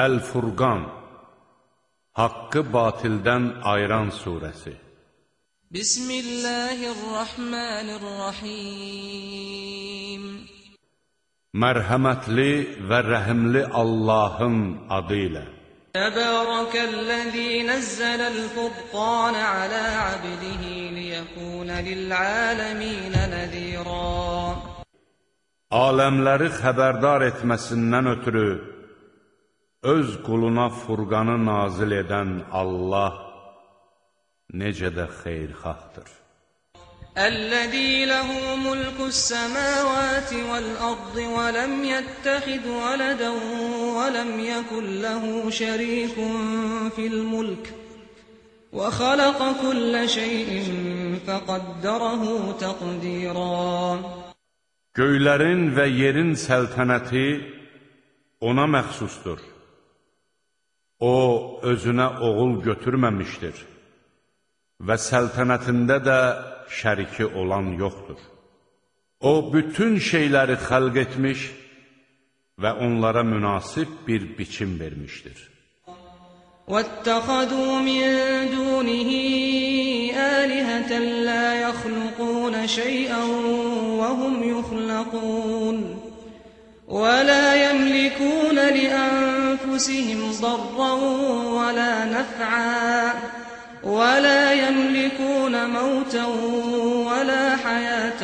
Əl-Furqan Haqqı batildən ayıran surəsi. Bismillahirrahmanirrahim. Mərhəmətli və rəhimli Allahın adı ilə. Təbərəkəl-ləzî nəzzələl-furqan alə abdihi liyəkûnə lil'aləmînə nəzîrən Aləmləri xəbərdar etməsindən ötürü Öz quluna Furqanı nazil edən Allah necə də xeyrxahdır. Əl-ləzî lehu mulkus-semâvâti vel-ardı və lem yettəxid vələdən və lem yekun lehu şerîkun fil-mulk və xalaqa kullə şeyin fəqaddarahu təqdîrən. Göylərin və yerin səltənəti ona məxsusdur. O, özünə oğul götürməmişdir və səltənətində də şəriki olan yoxdur. O, bütün şeyləri xəlq etmiş və onlara münasib bir biçim vermişdir. واتخذوا من دونه آلهة لا يخلقون شيئا وهم يخلقون ولا يملكون لأنفسهم ضرا ولا نفعا ولا يملكون موتا ولا حياة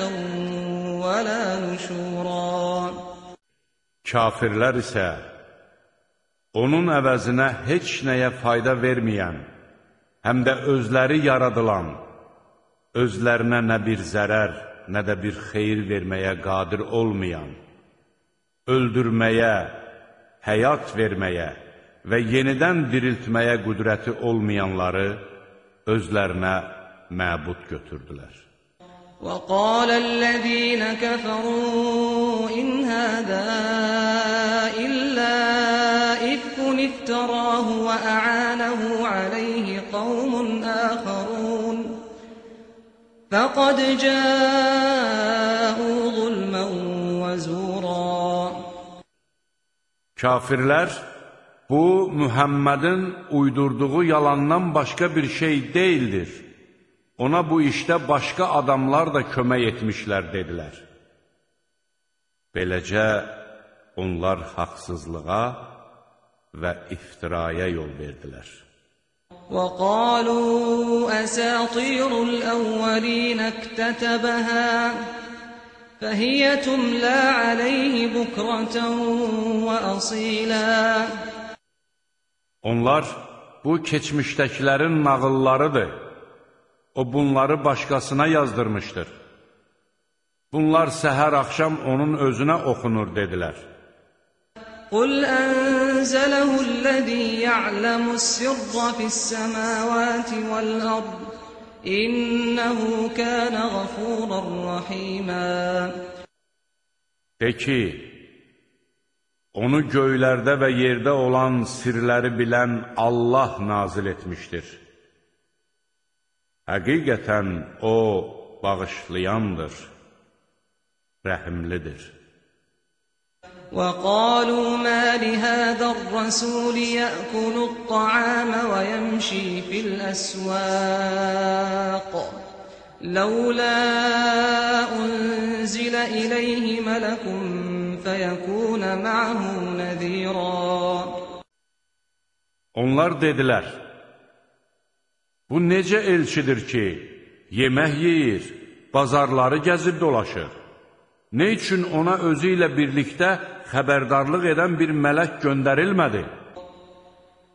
ولا نشورا Kafirlər isə onun əvəzinə heç nəyə fayda verməyən, həm də özləri yaradılan, özlərinə nə bir zərər, nə də bir xeyir verməyə qadir olmayan, öldürməyə, həyat verməyə və yenidən diriltməyə qüdrəti olmayanları özlərinə məbud götürdülər. وقال الذين كفروا إن هذا إلا إفك افتراه وأعانه عليه قوم آخرون فقد جاءوا Kafirlər, bu, Mühəmmədin uydurduğu yalandan başqa bir şey deyildir. Ona bu işdə başqa adamlar da kömək etmişlər, dedilər. Beləcə, onlar haqsızlığa və iftiraya yol verdilər. وقالوا أساطير الأولين اكتتبها فهي تملى عليه بكرة وأصيلا Onlar, bu keçmişdəkilərin nağıllarıdır. O bunları başqasına yazdırmışdır. Bunlar səhər axşam onun özünə oxunur, dedilər. قل أنزله الذي يعلم السر في السماوات والأرض İnnehu kana ghafurar rahima De ki Onu göylərdə və yerdə olan sirləri bilən Allah nazil etmişdir. Həqiqətən o bağışlayandır, rəhimlidir. وقالوا ما لهذا الرسول يأكل الطعام ويمشي في الأسواق لولا أنزل إليه ملك فيكون معه نذيرا Onlar dedilər, bu necə elçidir ki, yemək yeyir, bazarları gəzib dolaşır? Nə üçün ona özü ilə birlikdə xəbərdarlıq edən bir mələk göndərilmədi?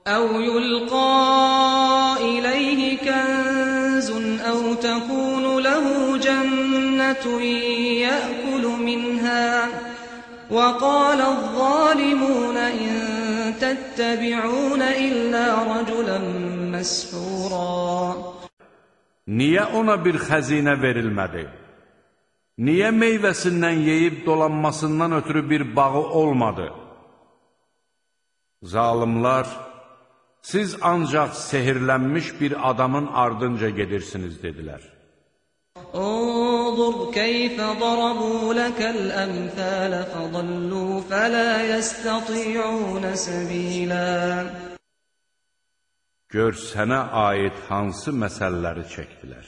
أو يلقى إليه كنز أو تكون له جنة يأكل منها وقال الظالمون إن تتبعون إلا رجلا مسحورا Niyə ona bir xəzinə verilmədi? Niyə meyvəsindən yeyib dolanmasından ötürü bir bağı olmadı? Zalimlar, siz ancaq sehirlənmiş bir adamın ardınca gedirsiniz, dedilər. Unzur keyfə darabu ləkəl əmthələ fədallu fələ yəstətiyunə səbilə Gör sənə aid hansı məsələləri çəkdilər.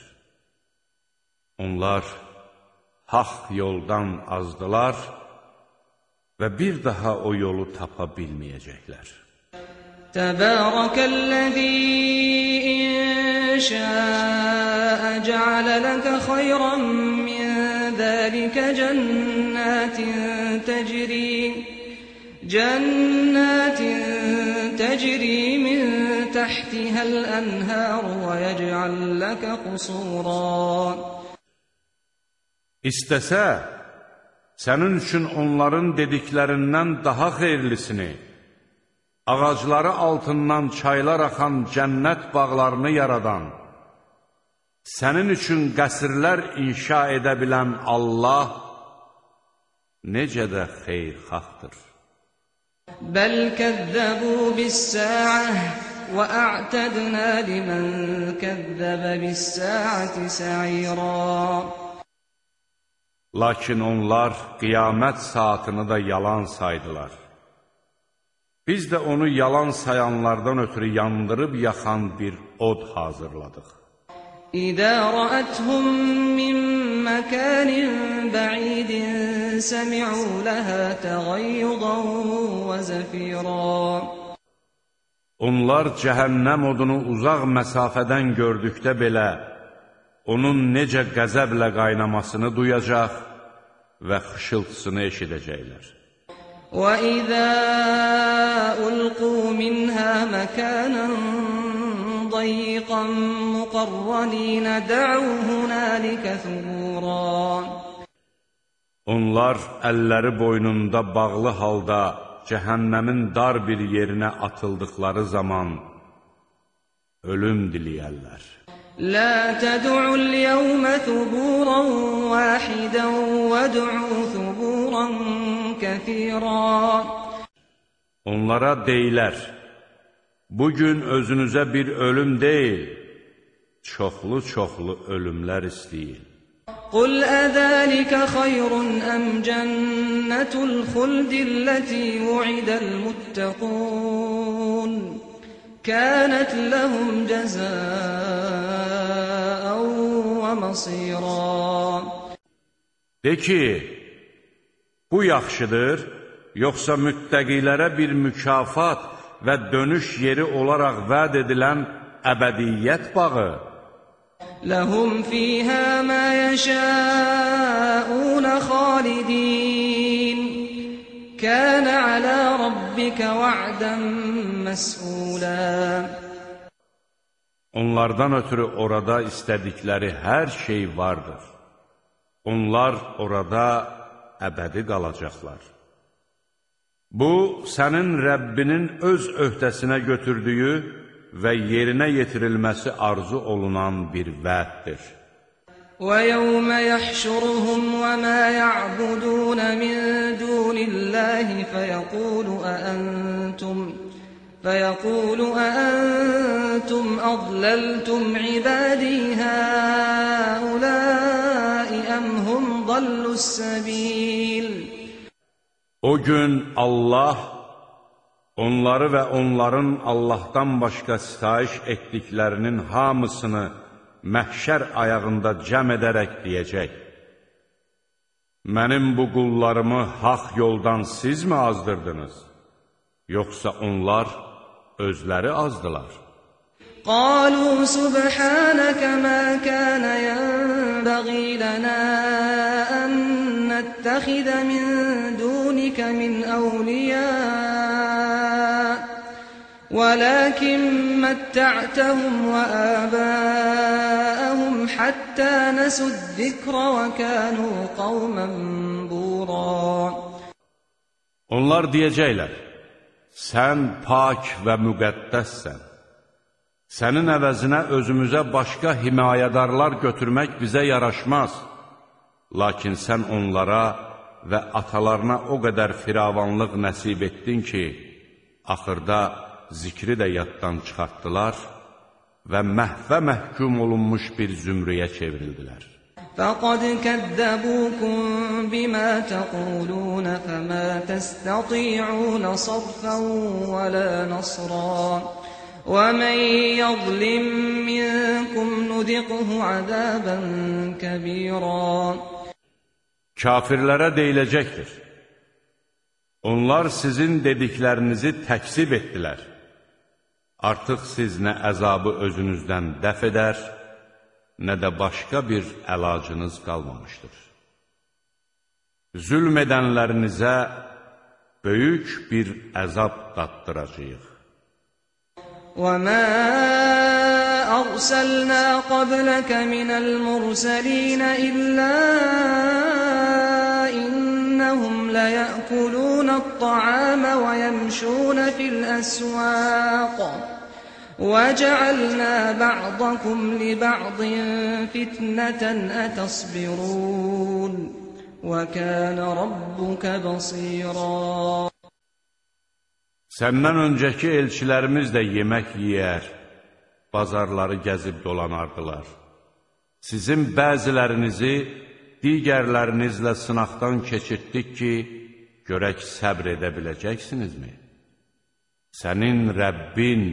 Onlar, haq yoldan azdılar və bir daha o yolu tapa bilməyəcəklər. Təbərəkəl-ləzî شاء جعل لك خيرا من ذلك جنات تجري جنات تجري من تحتها الأنهار ويجعل لك قصورا İstəsə, sənin üçün onların dediklərindən daha xeyirlisini, ağacları altından çaylar axan cənnət bağlarını yaradan, sənin üçün qəsrlər inşa edə bilən Allah necə də xeyirxahdır. Bəl kəzzəbu bis-sə'ah və a'tədnə limən kəzzəbə bis-sə'ati sa'ira. Lakin onlar qiyamət saatını da yalan saydılar. Biz də onu yalan sayanlardan ötürü yandırıb yaxan bir od hazırladıq. İdə rəəthum min məkanin ba'idin səmi'u ləhə təğayyudan və zəfira. Onlar cəhənnəm odunu uzaq məsafədən gördükdə belə, onun necə qəzəblə qaynamasını duyacaq və xışıltısını eşidəcəklər. وَإِذَا أُلْقُوا مِنْهَا مَكَانًا ضَيِّقًا مُقَرَّنِينَ دَعُوا هُنَالِكَ ثُبُورًا Onlar əlləri boynunda bağlı halda cəhənnəmin dar bir yerinə atıldıqları zaman ölüm diləyərlər. لا تدعوا اليوم ثبورا واحدا وادعوا ثبورا كثيرا Onlara deyilər, bugün özünüzə bir ölüm deyil, çoxlu-çoxlu ölümlər istəyin. قل أذلك خير أم جنة الخلد التي وعد المتقون كانت لهم جزاء ومصيرا De ki, bu yaxşıdır, yoxsa müttəqilərə bir mükafat və dönüş yeri olaraq vəd edilən əbədiyyət bağı? لهم فيها ما يشاءون خالدين كان على ربك وعدا مسئولا Onlardan ötürü orada istədikləri hər şey vardır. Onlar orada əbədi qalacaqlar. Bu, sənin Rəbbinin öz öhdəsinə götürdüyü və yerinə yetirilməsi arzu olunan bir vəddir. ويوم يحشرهم وما يعبدون من دون الله فيقول أأنتم فيقول أأنتم أضللتم عبادي هؤلاء أم هم ضلوا السبيل O gün Allah onları və onların Allahdan başqa sitayiş etdiklərinin hamısını məhşər ayağında cəm edərək deyəcək, Mənim bu qullarımı haq yoldan sizmi azdırdınız? Yoxsa onlar özləri azdılar. Qalu subhanaka ma kana yanbaghi lana an nattakhidha min dunika min awliya ولكن متعتهم وآباءهم حتى نسوا الذكر وكانوا قوما بورا Onlar deyəcəklər, sən pak və müqəddəssən. Sənin əvəzinə özümüzə başqa himayədarlar götürmək bizə yaraşmaz. Lakin sən onlara və atalarına o qədər firavanlıq nəsib etdin ki, axırda zikri də yaddan çıxartdılar və məhvə məhkum olunmuş bir zümrüyə çevrildilər. فقد كذبوكم بما تقولون فما تستطيعون صرفا ولا نصرا ومن يظلم منكم نذقه عذابا كبيرا Kafirlərə deyiləcəkdir. Onlar sizin dediklərinizi təksib etdilər. Artıq siz nə əzabı özünüzdən dəf edər, nə də başqa bir əlacınız qalmamışdır. Zülm edənlərinizə böyük bir əzab daddıracaq. وما أرسلنا قبلك من المرسلين إلا إنهم ليأكلون الطعام ويمشون في الأسواق وجعلنا بعضكم لبعض فتنة أتصبرون وكان ربك بصيراً Səndən öncəki elçilərimiz də yemək yeyər, bazarları gəzib dolanardılar. Sizin bəzilərinizi digərlərinizlə sınaqdan keçirtdik ki, görək səbr edə biləcəksinizmi? Sənin Rəbbin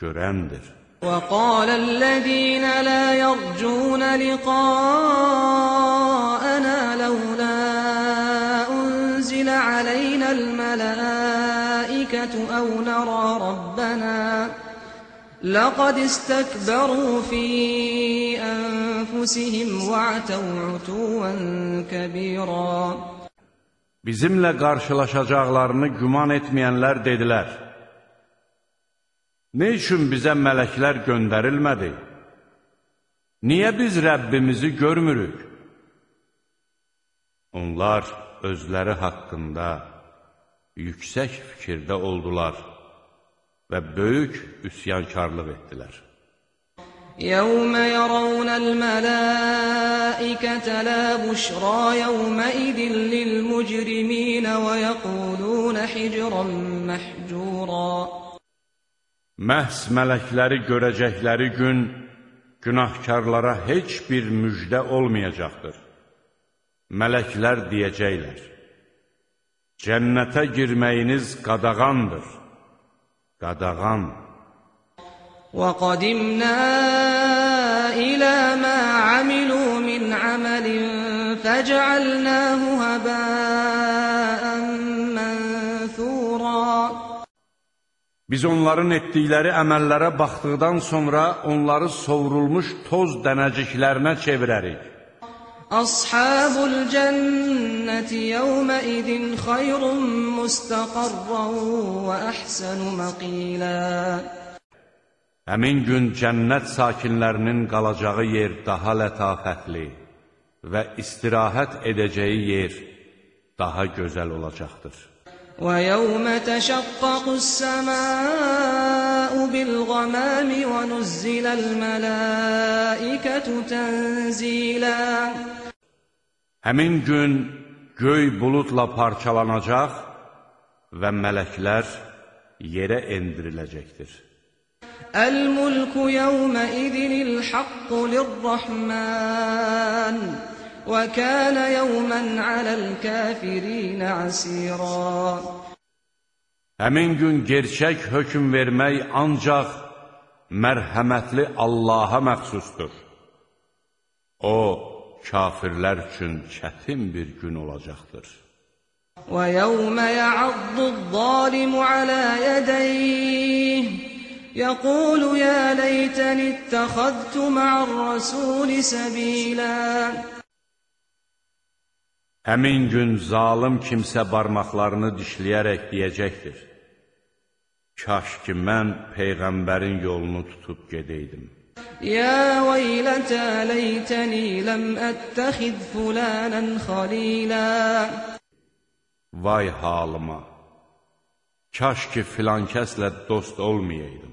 görəndir. وقال الذين لا يرجون لقاءنا لولا أنزل علينا الملائكة أو نرى ربنا لقد استكبروا في أنفسهم وعتوا عتوا كبيرا Bizimlə qarşılaşacaqlarını güman etməyənlər dedilər, Nə üçün bizə mələklər göndərilmədi? Niyə biz Rəbbimizi görmürük? Onlar özləri haqqında yüksək fikirdə oldular və böyük üsyankarlıq etdilər. يوم يرون الملائكة لا بشرى يومئذ للمجرمين ويقولون حجرا محجورا Məhz mələkləri görəcəkləri gün günahkarlara heç bir müjdə olmayacaqdır. Mələklər deyəcəklər, Cənnətə girməyiniz qadağandır, qadağan. وَقَدِمْنَا إِلَى مَا عَمِلُوا مِنْ عَمَلٍ فَجَعَلْنَاهُ Biz onların etdikləri əməllərə baxdıqdan sonra onları sovrulmuş toz dənəciklərinə çevirərik. Ashabul cənnəti yevmə idin xayrun mustaqarran və əhsənu məqilə. Həmin gün cənnət sakinlərinin qalacağı yer daha lətafətli və istirahət edəcəyi yer daha gözəl olacaqdır. ويوم تشقق السماء بالغمام ونزل الملائكة تنزيلا Həmin gün göy buludla parçalanacaq və mələklər yerə endiriləcəkdir. الملك يومئذ الحق للرحمن وكان يوما على الكافرين عسيرا Həmin gün gerçək hökm vermək ancaq mərhəmətli Allaha məxsusdur. O, kafirlər üçün çətin bir gün olacaqdır. ويوم يعض الظالم على يديه يقول يا ليتني اتخذت مع الرسول سبيلا Həmin gün zalım kimsə barmaqlarını dişləyərək deyəcəkdir. Kaş ki, mən Peyğəmbərin yolunu tutub gedəydim. يا ويلتى ليتني لم أتخذ فلانا خليلا Vay halıma! Kaş ki, filan kəslə dost olmayaydım.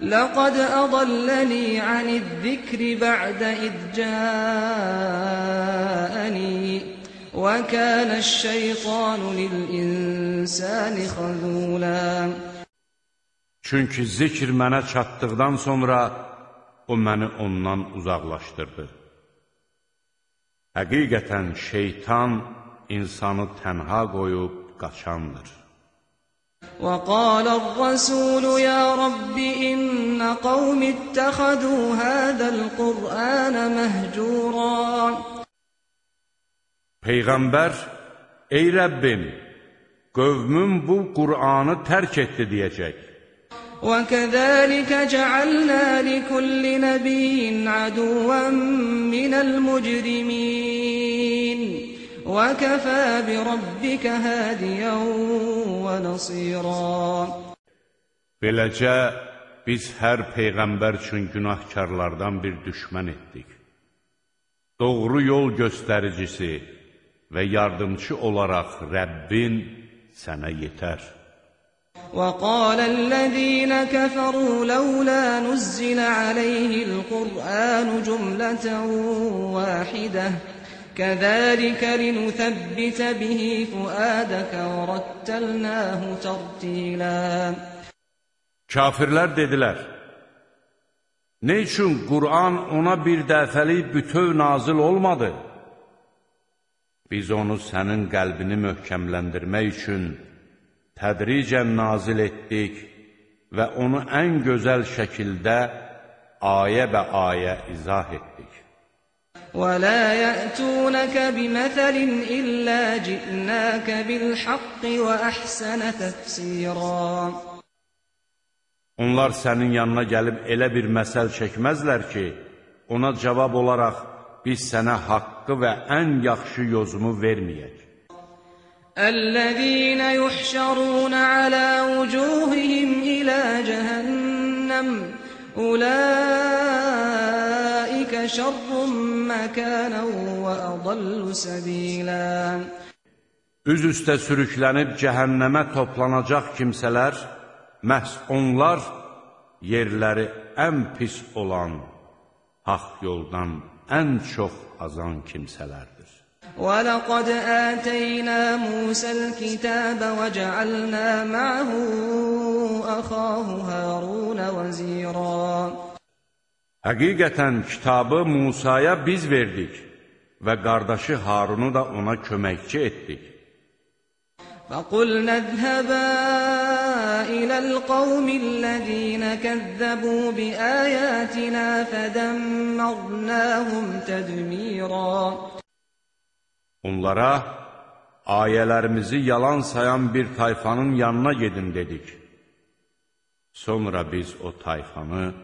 لقد أضلني عن الذكر بعد إذ جاءني وكان الشيطان للإنسان خذولا Çünki zikr mənə çatdıqdan sonra o məni ondan uzaqlaşdırdı. Həqiqətən şeytan insanı tənha qoyub qaçandır. وقال الرسول يا رب إن قوم اتخذوا هذا القرآن مهجورا Peyğəmbər, ey Rəbbim, qövmüm bu Qur'anı tərk etdi deyəcək. وكذلك جعلنا لكل نبي عدوا من المجرمين وكفى بربك هاديا ونصيرا Beləcə, biz hər Peyğəmbər üçün günahkarlardan bir düşmən etdik. Doğru yol göstəricisi və yardımcı olaraq Rəbbin sənə yetər. وقال الذين كفروا لولا نزل عليه القرآن جملة واحدة كذلك لنثبت به فؤادك ورتلناه ترتيلا Kafirlər dedilər, Nə üçün Qur'an ona bir dəfəlik bütöv nazil olmadı? Biz onu sənin qəlbini möhkəmləndirmək üçün tədricən nazil etdik və onu ən gözəl şəkildə ayə və ayə izah etdik. ولا يأتونك بمثل إلا جئناك بالحق وأحسن تفسيرا Onlar sənin yanına gəlib elə bir məsəl çəkməzlər ki, ona cavab olaraq biz sənə haqqı və ən yaxşı yozumu verməyək. Əl-ləzīnə yuhşarunə alə vücuhihim ilə cəhənnəm, uləikə şərrun məkənən və adallu səbilən. Üz üstə sürüklənib cəhənnəmə toplanacaq kimsələr, məhz onlar yerləri ən pis olan haqq yoldan ən çox azan kimsələrdir. ولقد آتينا موسى الكتاب وجعلنا معه أخاه هارون وزيرا Həqiqətən kitabı Musaya biz verdik və qardaşı Harunu da ona köməkçi etdik. فقلنا اذهبا إلى القوم الذين كذبوا بآياتنا فدمرناهم تدميرا Onlara ayələrimizi yalan sayan bir tayfanın yanına gedin dedik. Sonra biz o tayfanı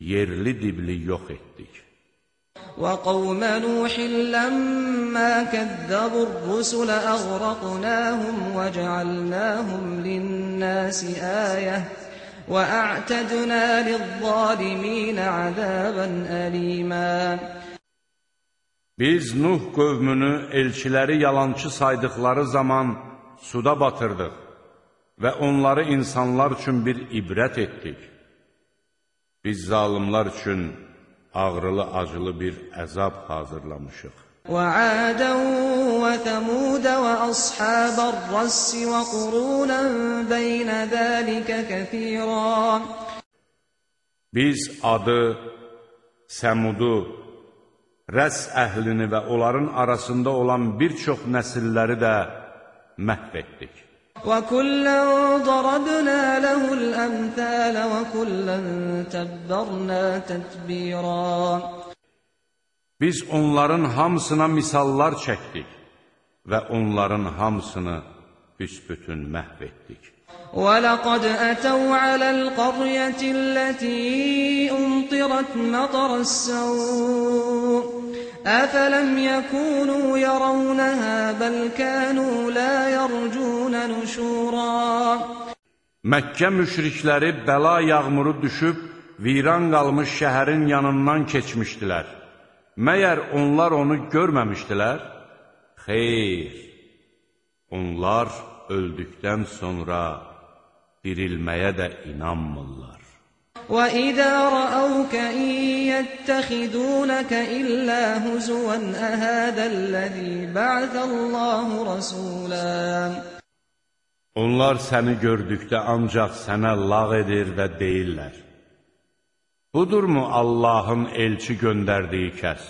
yerli dibli yox etdik. وقوم نوح لما كذبوا الرسل أغرقناهم وجعلناهم للناس آية وأعتدنا للظالمين عذابا أليما Biz Nuh qövmünü elçiləri yalançı saydıqları zaman suda batırdıq və onları insanlar üçün bir ibrət etdik. Biz zalimlar üçün ağrılı-acılı bir əzab hazırlamışıq. وعادا وثمود وأصحاب الرس وقرونا بين ذلك كثيرا Biz adı, Səmudu, Rəs əhlini və onların arasında olan bir çox nəsilləri də məhv etdik. وكلا ضربنا له الأمثال وكلا تبرنا تتبيرا Biz onların hamısına misallar çəkdik və onların hamısını büsbütün məhv etdik. ولقد أتوا على القرية التي أمطرت مطر السوء أفلم يكونوا يرونها بل كانوا لا يرجون نشورا Məkkə müşrikləri bəla yağmuru düşüb, viran qalmış şəhərin yanından keçmişdilər. Məyər onlar onu görməmişdilər? Xeyr, onlar öldükdən sonra dirilməyə də inanmırlar. وإذا رأوك إن يتخذونك إلا هزوا أهذا الذي بعث الله رسولا Onlar səni gördükdə ancaq sənə lağ edir və deyirlər. Budurmu Allahın elçi göndərdiyi kəs?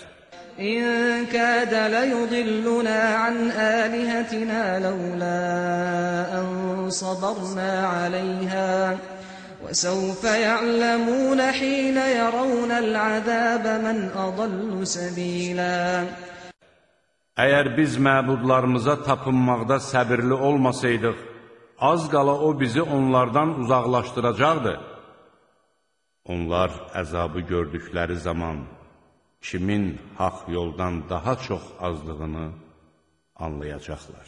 إن كاد ليضلنا عن آلهتنا لولا أن صبرنا عليها وسوف يعلمون حين يرون العذاب من أضل سبيلا Əgər biz məbudlarımıza tapınmaqda səbirli olmasaydıq, az qala o bizi onlardan uzaqlaşdıracaqdı. Onlar əzabı gördükləri zaman kimin haq yoldan daha çox azdığını anlayacaqlar.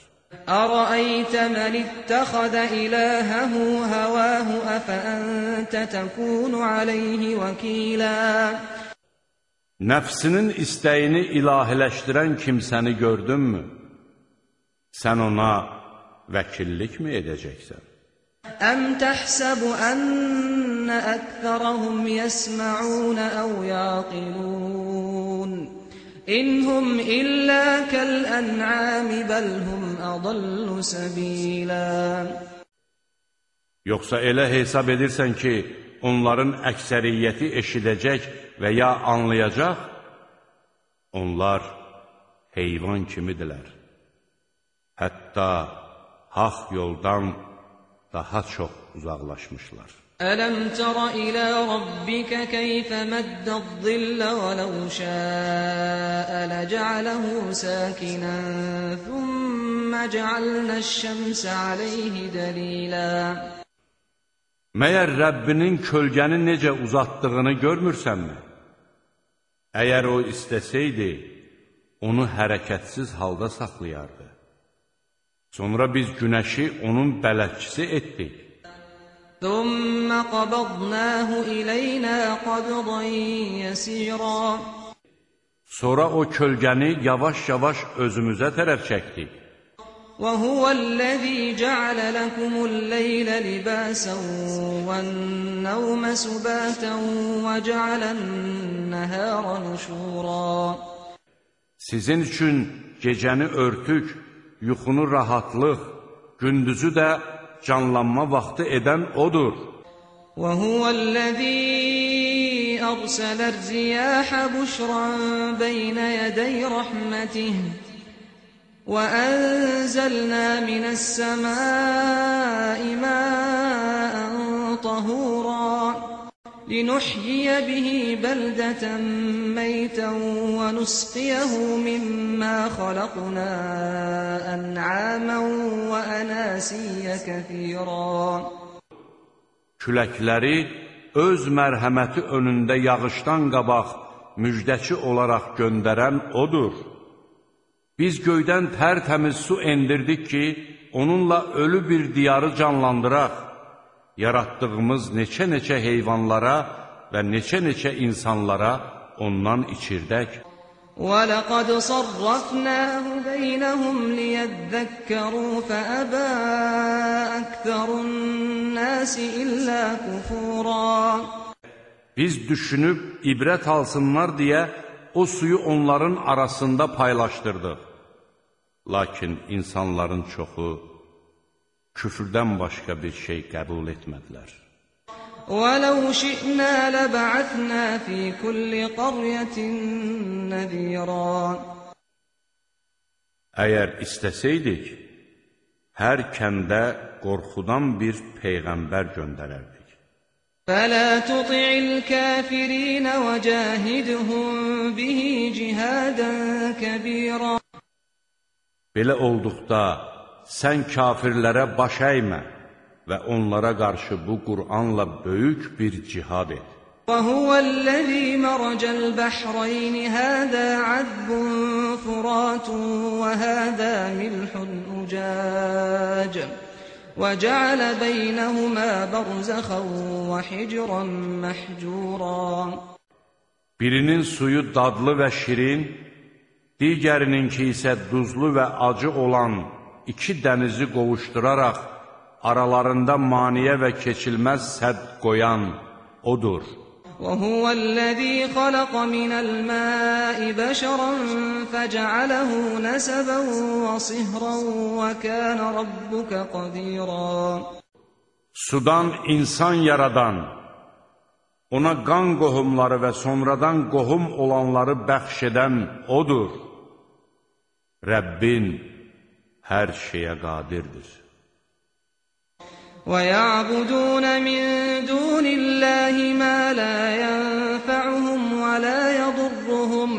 Ərəytə mən ittəxədə iləhəhu həvəhu əfəəntə təkunu aleyhi vəkilə Nəfsinin istəyini ilahiləşdirən kimsəni gördünmü? Sən ona vəkillik mi edəcəksən? أم تحسب أن أكثرهم يسمعون أو يعقلون إن هم إلا كالأنعام بل هم أضل سبيلا Yoxsa elə hesab edirsən ki, onların əksəriyyəti eşidəcək və ya anlayacaq? Onlar heyvan kimidirlər. Hətta haq yoldan daha çox uzaqlaşmışlar. Ələm tərə ilə rabbikə keyfə məddəd zillə və ləv şəəə ləcəaləhu səkinən thümmə cəalnəşşəmsə aleyhi dəlilə Məyər Rəbbinin kölgəni necə uzatdığını görmürsənmi? Əgər o istəsəydi, onu hərəkətsiz halda saxlayardı. Sonra biz günəşi onun bələdçisi etdik. ثم قبضناه إلينا قبضا يسيرا Sonra o kölgəni yavaş-yavaş özümüzə tərəf çəkdik. وهو الذي جعل لكم الليل لباسا والنوم سباتا وجعل النهار نشورا Sizin üçün gecəni örtük, yuxunu rahatlıq, gündüzü də canlanma vaxtı edən odur. وهو الذي أرسل الرياح بشرا بين يدي رحمته وأنزلنا من السماء ماء طهورا لنحيي به بلدة ميتا ونسقيه مما خلقنا أنعاما وأناسيا كثيرا Küləkləri öz mərhəməti önündə yağışdan qabaq müjdəçi olaraq göndərən odur. Biz göydən tərtəmiz su endirdik ki, onunla ölü bir diyarı canlandıraq. Yaratdığımız neçə-neçə heyvanlara və neçə-neçə insanlara ondan içirdək. ولقد صرفناه بينهم ليذكروا فأبى أكثر الناس إلا كفورا Biz düşünüb ibrət alsınlar deyə o suyu onların arasında paylaşdırdıq. Lakin insanların çoxu küfrdən başqa bir şey qəbul etmədilər. ولو شئنا لبعثنا في كل قرية نذيرا Əgər istəsəydik, hər kəndə qorxudan bir peyğəmbər göndərərdik. فلا تطع الكافرين وجاهدهم به جهادا كبيرا Belə olduqda sən kafirlərə baş əymə və onlara qarşı bu Qur'anla böyük bir cihad et. وهو الذي مرج البحرين هذا عذب فرات وهذا ملح أجاج وجعل بينهما برزخا وحجرا محجورا Birinin suyu dadlı və şirin, digərininki isə duzlu və acı olan iki dənizi qovuşduraraq aralarında maniyə və keçilməz sədd qoyan odur. وهو الذي خلق من الماء بشرا فجعله نسبا وصهرا وكان ربك قديرا Sudan insan yaradan, Ona qan qohumları və sonradan qohum olanları bəxş edən O'dur. Rəbbin hər şeyə qadirdir. وَيَعْبُدُونَ مِن دُونِ اللَّهِ مَا لَا يَنفَعُهُمْ وَلَا يَضُرُّهُمْ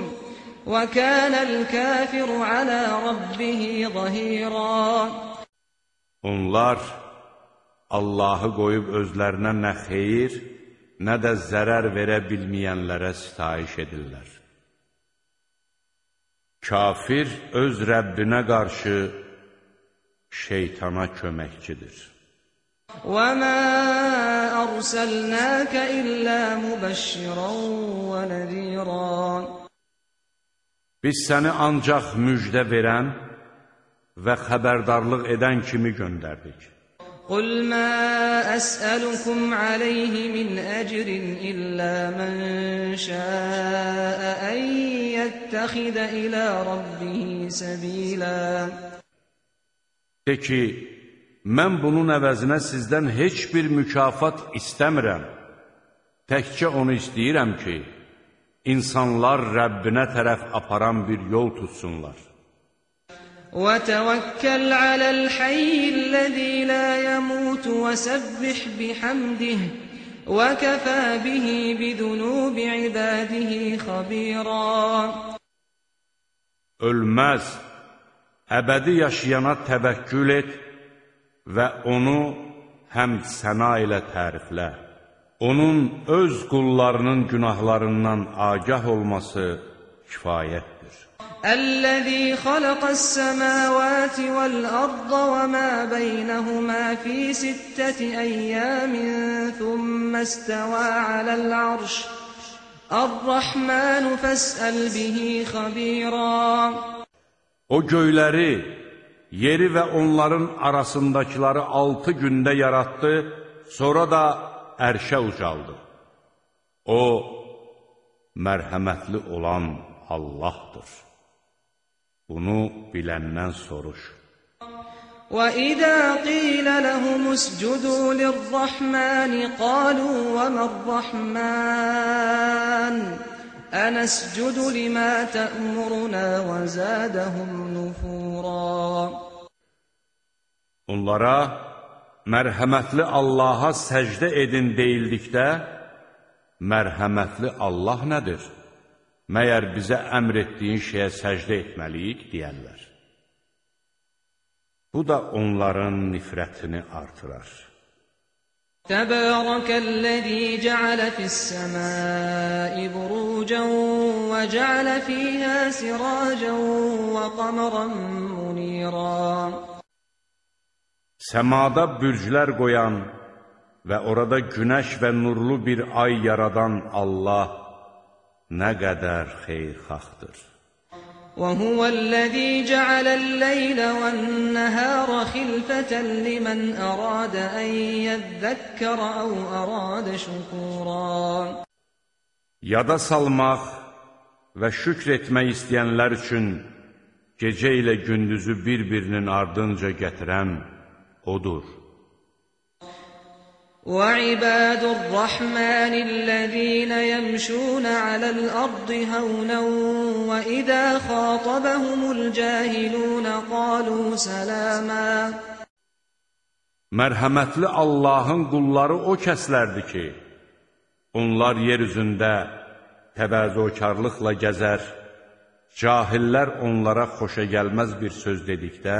وَكَانَ الْكَافِرُ عَلَى رَبِّهِ ظَهِيرًا Onlar Allahı qoyub özlərinə nə xeyir, nə də zərər verə bilməyənlərə sitayiş edirlər. Kafir öz Rəbbinə qarşı şeytana köməkçidir. وَمَا أَرْسَلْنَاكَ إِلَّا مُبَشِّرًا وَنَذِيرًا Biz səni ancaq müjdə verən və xəbərdarlıq edən kimi göndərdik. قل ما أسألكم عليه من أجر إلا من شاء أن يتخذ إلى ربه سبيلا De ki, mən bunun əvəzinə sizdən heç bir mükafat istəmirəm. Təkcə onu istəyirəm ki, insanlar Rəbbinə tərəf aparan bir yol tutsunlar. وتوكل على الحي الذي لا يموت وسبح بحمده وكفى به بذنوب عباده خبيرا Ölməz, əbədi yaşayana təvəkkül et və onu həm səna ilə təriflə. Onun öz qullarının günahlarından agah olması kifayətdir. Əl-ləzi xaləqəs-səməvəti vəl-ərdə və mə beynəhumə fī sittəti əyyəmin thümmə istəvə aləl-ərş. Ər-Rəhmanu fəsəl bihi xabirən. O göyləri, yeri və onların arasındakıları altı gündə yaratdı, sonra da ərşə ucaldı. O, mərhəmətli olan Allahdır. Bunu biləndən soruş. وَإِذَا قِيلَ لَهُمُ اسْجُدُوا لِلرَّحْمَنِ قَالُوا وَمَا الرَّحْمَنُ أَنَسْجُدُ لِمَا تَأْمُرُنَا وَزَادَهُمْ نُفُورًا Onlara mərhəmətli Allaha səcdə edin deyildikdə, mərhəmətli Allah nədir? Məyər bizə əmr etdiyin şeyə səcdə etməliyik, deyərlər. Bu da onların nifrətini artırar. تبارك الذي جعل في السماء بروجا وجعل فيها سراجا وقمرا منيرا Səmada bürclər qoyan və orada günəş və nurlu bir ay yaradan Allah nə qədər xeyirxahdır. وهو الذي جعل الليل والنهار خلفة لمن أراد أن يذكر أو أراد شكورا Yada salmaq və şükr etmək istəyənlər üçün gecə ilə gündüzü bir-birinin ardınca gətirən Odur. وعباد الرحمن الذين يمشون على الأرض هونا وإذا خاطبهم الجاهلون قالوا سلاما Mərhəmətli Allahın qulları o kəslərdir ki, onlar yer üzündə təvəzökarlıqla gəzər, cahillər onlara xoşa gəlməz bir söz dedikdə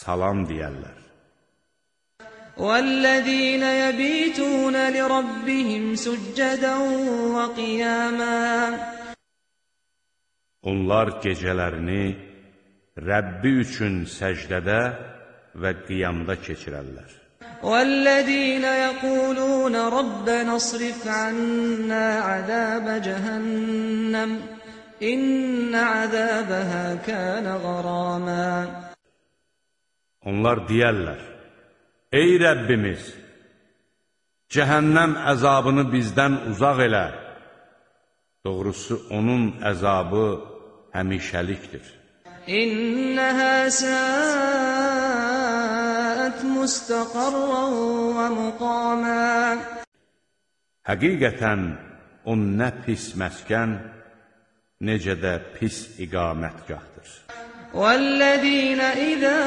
salam deyərlər. والذين يبيتون لربهم سجدا وقياما Onlar gecələrini Rəbbi üçün səcdədə və qiyamda keçirərlər. والذين يقولون ربنا اصرف عنا عذاب جهنم إن عذابها كان غراما Onlar deyərlər, Ey Rəbbimiz, cəhənnəm əzabını bizdən uzaq elə. Doğrusu, onun əzabı həmişəlikdir. إنها ساءت مستقرا ومقاما Həqiqətən, o nə pis məskən, necə də pis iqamətgahdır. والذين إذا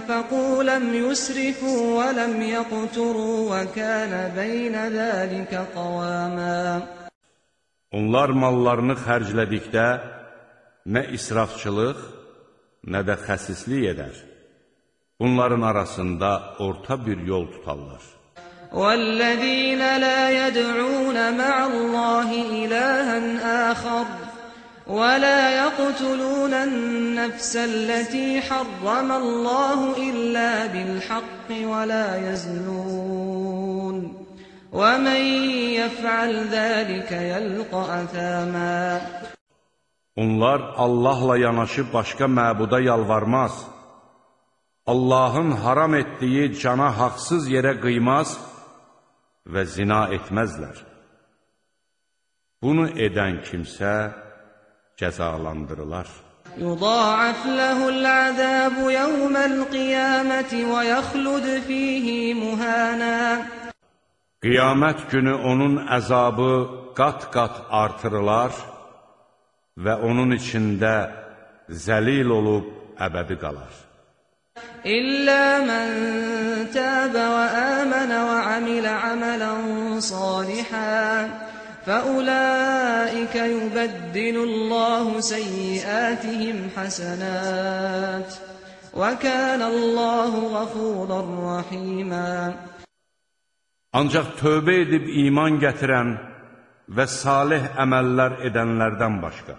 أنفقوا لم يسرفوا ولم يقتروا وكان بين ذلك قواما Onlar mallarını xərclədikdə nə israfçılıq, nə də xəsislik edər. Bunların arasında orta bir yol tutarlar. والذين لا يدعون مع الله إلها آخر ولا يقتلون النفس التي حرم الله إلا بالحق ولا يزنون ومن يفعل ذلك يلقى أثاما Onlar Allahla yanaşı başqa məbuda yalvarmaz. Allahın haram etdiyi cana haqsız yerə qıymaz və zina etməzlər. Bunu edən kimsə cəzalandırılar. Yudaaf lehul azabu yawmal qiyamati və yaxlud fihi muhana. Qiyamət günü onun əzabı qat-qat artırılar və onun içində zəlil olub əbədi qalar. İllə mən təbə və əmənə və amilə əmələn salihən فأولئك يبدل الله سيئاتهم حسنات وكان الله غفورا رحيما Ancaq tövbə edib iman gətirən və salih əməllər edənlərdən başqa.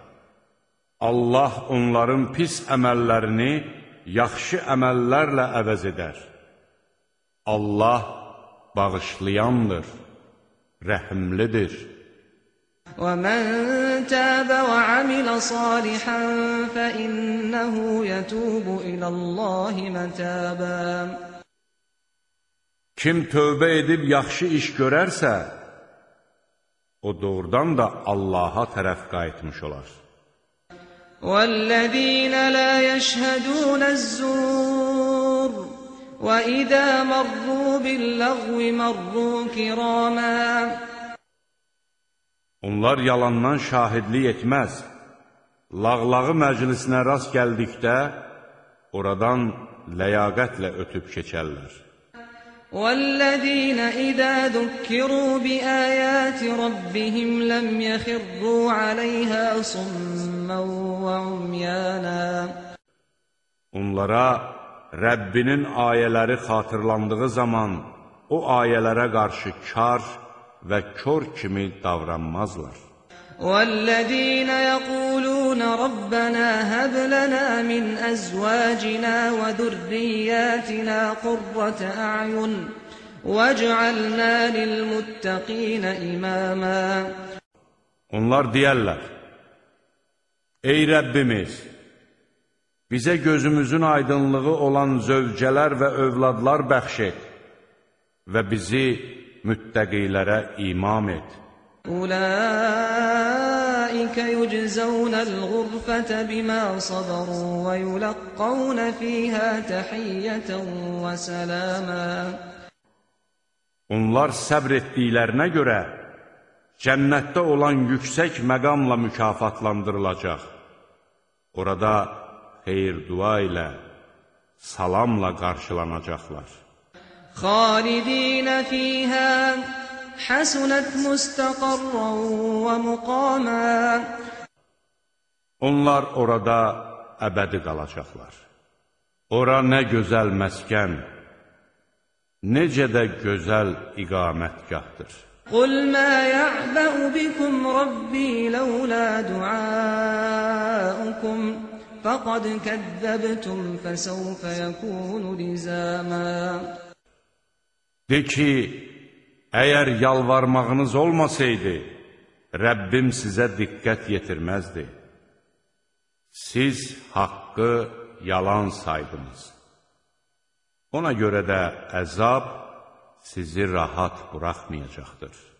Allah onların pis əməllərini yaxşı əməllərlə əvəz edər. Allah bağışlayandır, rəhimlidir. ومن تاب وعمل صالحا فإنه يتوب إلى الله متابا Kim tövbə edib yaxşı iş görərsə, o doğrudan da Allaha tərəf qayıtmış olar. والذين لا يشهدون الزور وإذا مروا باللغو مروا كراما Onlar yalandan şahidlik etməz. Lağlağı məclisinə rast gəldikdə, oradan ləyaqətlə ötüb keçərlər. والذين إذا ذكروا بآيات ربهم لم يخروا عليها صما وعميانا Onlara Rəbbinin ayələri xatırlandığı zaman o ayələrə qarşı kar və kör kimi davranmazlar. والذين يقولون ربنا هب لنا من أزواجنا وذرياتنا قرة أعين واجعلنا للمتقين إماما Onlar deyərlər, Ey Rəbbimiz, bizə gözümüzün aydınlığı olan zövcələr və övladlar bəxş et və bizi müttəqilərə imam et. Ulaikə yuczəvnəl ğurfətə bimə sabaru və yulaqqavnə fiyhə təhiyyətən və sələmə. Onlar səbr etdiklərinə görə cənnətdə olan yüksək məqamla mükafatlandırılacaq. Orada xeyir dua ilə, salamla qarşılanacaqlar. خالدين فيها حسنت مستقرا ومقاما Onlar orada əbədi qalacaqlar. Ora nə gözəl məskən, necə də gözəl iqamətgahdır. قل ما يعبأ بكم ربي لولا دعاؤكم فقد كذبتم فسوف يكون لزاما De ki, əgər yalvarmağınız olmasaydı, Rəbbim sizə diqqət yetirməzdi. Siz haqqı yalan saydınız. Ona görə də əzab sizi rahat buraxmayacaqdır.